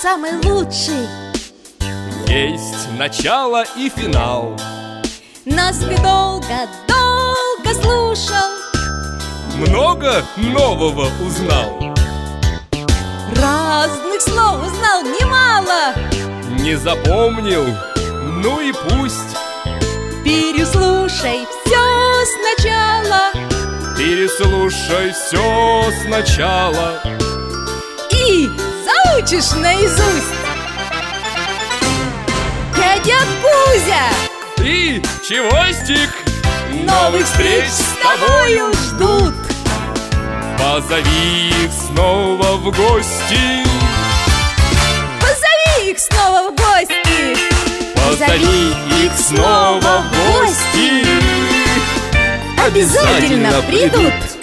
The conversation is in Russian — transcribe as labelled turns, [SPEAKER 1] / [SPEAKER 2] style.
[SPEAKER 1] самый лучший
[SPEAKER 2] Есть начало и финал.
[SPEAKER 1] Нас бы долго-долго слушал.
[SPEAKER 2] Много нового узнал.
[SPEAKER 1] Разных слов узнал немало.
[SPEAKER 2] Не запомнил? Ну и пусть.
[SPEAKER 1] Переслушай все сначала.
[SPEAKER 2] Переслушай все сначала
[SPEAKER 1] заучишь наизусть? Дядя Кузя!
[SPEAKER 2] И чевостик!
[SPEAKER 1] Новых встреч с тобою ждут!
[SPEAKER 2] Позови их снова в гости!
[SPEAKER 1] Позови их снова в гости!
[SPEAKER 2] Позови их снова в гости!
[SPEAKER 1] Обязательно придут